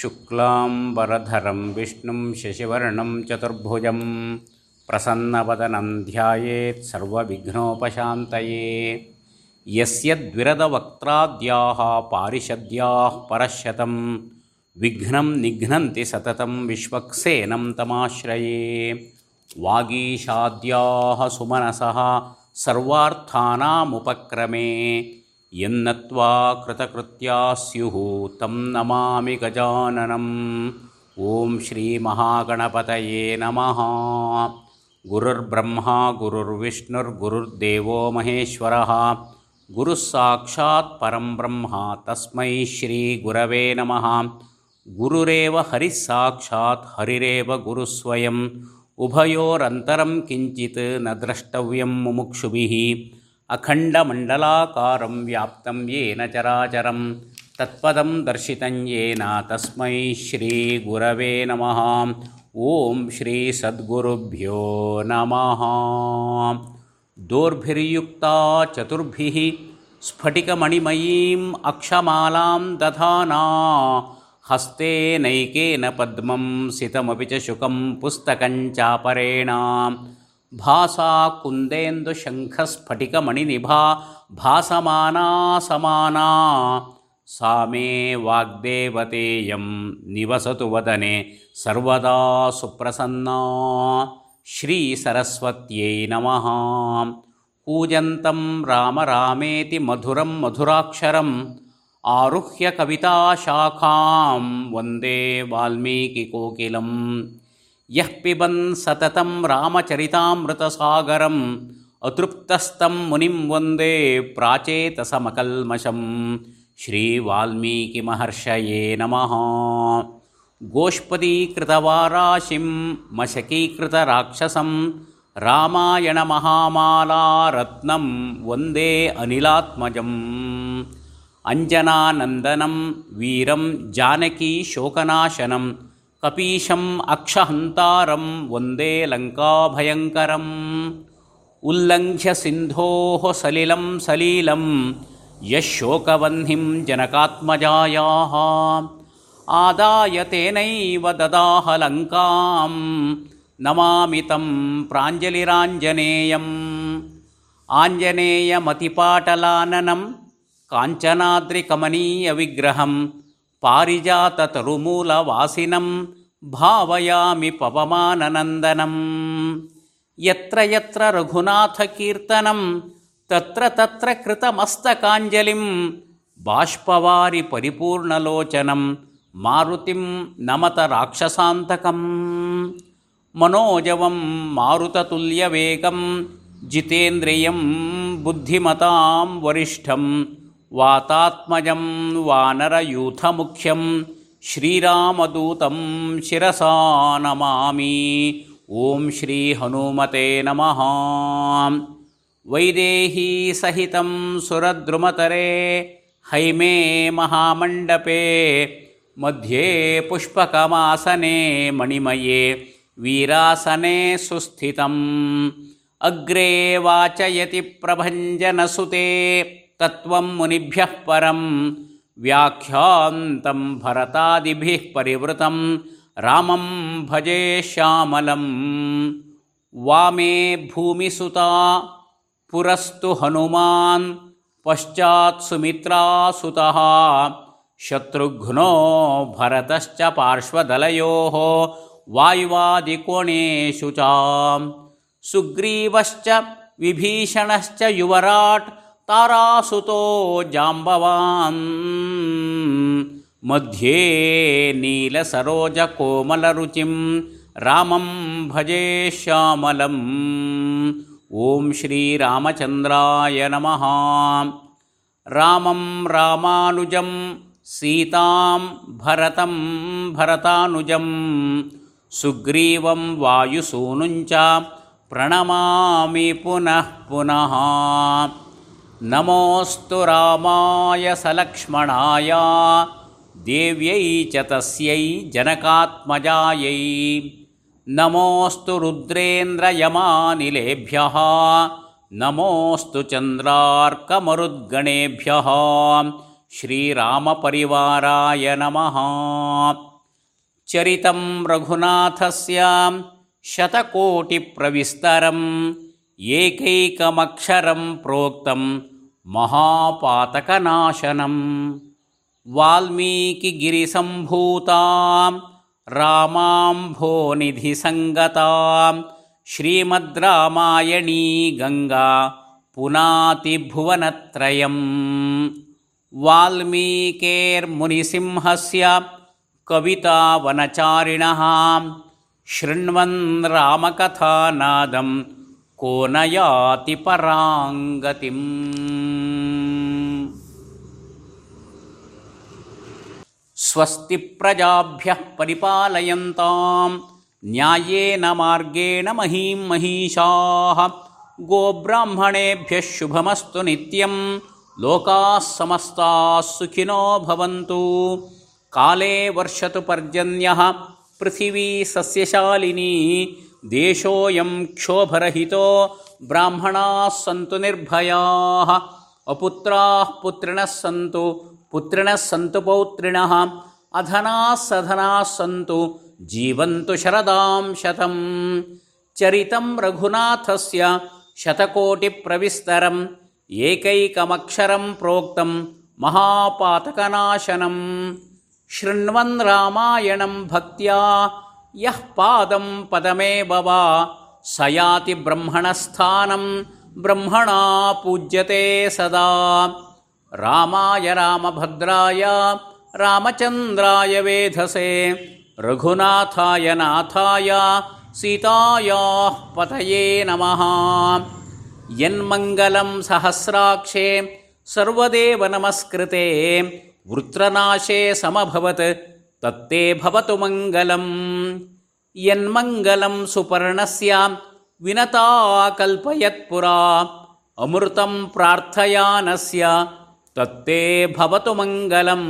शुक्लाम्बरधरं, विष्णुं शशिवर्णं, चतुर्भुजं प्रसन्नवदनं ध्यायेत् सर्वविघ्नोपशान्तये। यस्य द्विरदवक्त्राद्याः पारिषद्याः परशतं, विघ्नं निघ्नन्ति सततं विश्वक्सेनं तमाश्रये। वागीशाद्याः यन्नत्वा कृतकृत्या स्युः तं नमामि गजाननम्। ॐ श्रीमहागणपतये नमः। गुरुर्ब्रह्मा गुरुर्विष्णुर्गुरुर्देवो महेश्वरः। गुरुः साक्षात् परं ब्रह्म तस्मै श्रीगुरवे नमः। गुरुरेव हरिः साक्षात् हरिरेव गुरुस्वयम्। उभयोरन्तरं किञ्चित् न द्रष्टव्यं मुमुक्षुभिः अखण्डमण्डलाकारं व्याप्तं येन चराचरं। तत्पदं दर्शितं येन तस्मै श्रीगुरवे नमः। ॐ श्रीसद्गुरुभ्यो नमः। दोर्भिर्युक्ता चतुर्भिः स्फटिकमणिमयीम् अक्षमालां दधाना। हस्ते नैकेन पद्मं सितमपि च शुकं पुस्तकं चापरेण भासा कुन्देन्दुशङ्खस्फटिकमणिनिभा भासमाना समाना सा मे वाग्देवतेयं निवसतु वदने सर्वदा सुप्रसन्ना। श्रीसरस्वत्यै नमः। कूजन्तं राम रामेति मधुरं मधुराक्षरम् आरुह्य कविताशाखां वन्दे वाल्मीकिकोकिलम् यः पिबन् सततं रामचरितामृतसागरम् अतृप्तस्तं मुनिं वन्दे प्राचेतसमकल्मषं श्रीवाल्मीकिमहर्षये नमः। गोष्पदीकृतवाराशिं मशकीकृतराक्षसं रामायणमहामालारत्नं वन्दे अनिलात्मजम्। अञ्जनानन्दनं वीरं जानकीशोकनाशनं कपीशम् अक्षहन्तारं वन्दे लङ्काभयङ्करम्। उल्लङ्घ्य सिन्धोः सलिलं सलीलं यः शोकवह्निं जनकात्मजायाः। आदाय तेनैव ददाह लङ्कां नमामि तं प्राञ्जलिराञ्जनेयम्। आञ्जनेयमतिपाटलाननं काञ्चनाद्रिकमनीयविग्रहं पारिजाततरुमूलवासिनं भावयामि पवमाननन्दनम् यत्र यत्र रघुनाथकीर्तनं तत्र तत्र कृतमस्तकाञ्जलिं बाष्पवारि परिपूर्णलोचनं मारुतिं नमत राक्षसान्तकम्। मनोजवं मारुततुल्यवेगं जितेन्द्रियं बुद्धिमतां वरिष्ठं वातात्मजं वानरयूथमुख्यं श्रीरामदूतं शिरसा नमामि। ॐ श्रीहनुमते नमः। वैदेहीसहितं सुरद्रुमतरे हैमे महामण्डपे मध्ये पुष्पकमासने मणिमये वीरासने सुस्थितम्। अग्रे वाचयति प्रभञ्जनसुते तत्त्वं मुनिभ्यः परं व्याख्यान्तं भरतादिभिः परिवृतं। रामं भजे श्यामलं। वामे भूमिसुता पुरस्तु हनुमान् पश्चात् सुमित्रासुतः। शत्रुघ्नो भरतश्च पार्श्वदलयोः वायुवादिकोणेषु च। सुग्रीवश्च विभीषणश्च युवराट् तारासुतो जाम्बवान्। मध्ये नीलसरोजकोमलरुचिं। रामं भजे श्यामलम् ॐ श्रीरामचन्द्राय नमः। रामं रामानुजं सीतां भरतं भरतानुजं। सुग्रीवं वायुसूनुञ्च प्रणमामि पुनः पुनः नमोऽस्तु रामाय सलक्ष्मणाय देव्यै च तस्यै जनकात्मजायै। नमोऽस्तु श्रीरामपरिवाराय नमः। चरितं रघुनाथस्य शतकोटिप्रविस्तरम् एकैकमक्षरं प्रोक्तं महापातकनाशनम्। वाल्मीकिगिरिसम्भूतां रामाम्भोनिधिसङ्गतां श्रीमद्रामायणी गङ्गा पुनातिभुवनत्रयम्। वाल्मीकेर्मुनिसिंहस्य कवितावनचारिणः। शृण्वन् रामकथानादं को न याति पराङ्गतिम्। स्वस्ति प्रजाभ्यः परिपालयन्तां न्यायेन मार्गेण महीं महिषाः गोब्राह्मणेभ्यः शुभमस्तु नित्यं लोकाः समस्ताः सुखिनो भवन्तु। काले वर्षतु पर्जन्यः पृथिवी सस्यशालिनी देशोऽयं क्षोभरहितो ब्राह्मणाः सन्तु निर्भयाः अपुत्राः पुत्रिणः सन्तु पुत्रिणः सन्तु पौत्रिणः अधनाः सधनाः सन्तु जीवन्तु शरदां शतं चरितं रघुनाथस्य शतकोटिप्रविस्तरम् एकैकमक्षरं प्रोक्तं महापातकनाशनं शृण्वन् रामायणं भक्त्या यः पादं पदमेव वा स याति ब्रह्मणस्थानं ब्रह्मणा पूज्यते सदा। रामाय रामभद्राय रामचन्द्राय वेधसे रघुनाथाय नाथाय सीतायाः पतये नमः। यन्मङ्गलं सहस्राक्षे सर्वदेव नमस्कृते वृत्रनाशे समभवत् तत्ते भवतु मङ्गलम्। यन्मङ्गलं सुपर्णस्य विनता कल्पयत्पुरा अमृतं प्रार्थयानस्य तत्ते भवतु मङ्गलम्।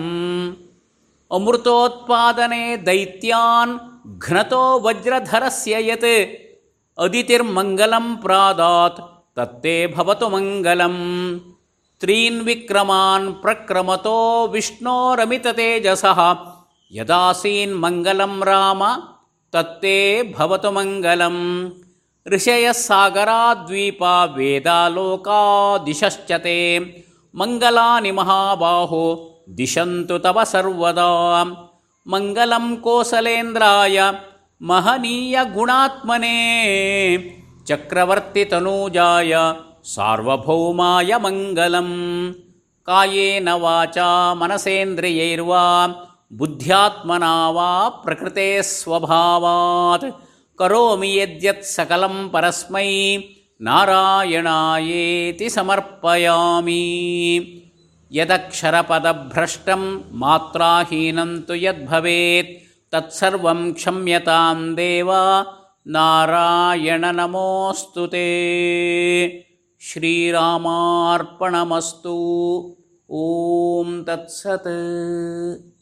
अमृतोत्पादने दैत्यान् घ्नतो वज्रधरस्य यत् अदितिर्मङ्गलं प्रादात् तत्ते भवतु मङ्गलम्। त्रीन् विक्रमान् प्रक्रमतो विष्णोरमिततेजसः यदासीन्मङ्गलं राम तत्ते भवतु मङ्गलम्। ऋषयः सागराद्वीपा वेदालोकादिशश्च ते मङ्गलानि महाबाहो दिशन्तु तव सर्वदा। मङ्गलं कोसलेन्द्राय महनीयगुणात्मने। चक्रवर्तितनूजाय सार्वभौमाय मङ्गलम्। कायेन वाचा मनसेन्द्रियैर्वा बुद्ध्यात्मना वा प्रकृते स्वभावात्। करोमि यद्यत् सकलं परस्मै। नारायणायेति समर्पयामि। यदक्षरपदभ्रष्टं मात्राहीनं तु यद्भवेत्। तत्सर्वं क्षम्यतां देव। नारायणनमोऽस्तु ते। श्रीरामार्पणमस्तु। ॐ तत्सत्